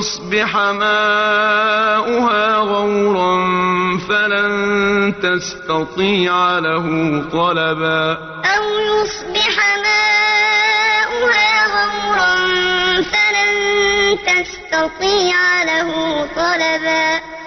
يصبح ماؤها غورا فلن تستطيع له طلبا. أَوْ يُصْبِحَ مَاؤُهَا غَوْرًا فَلَن تَسْتَطِيعَ لَهُ طَلَبًا.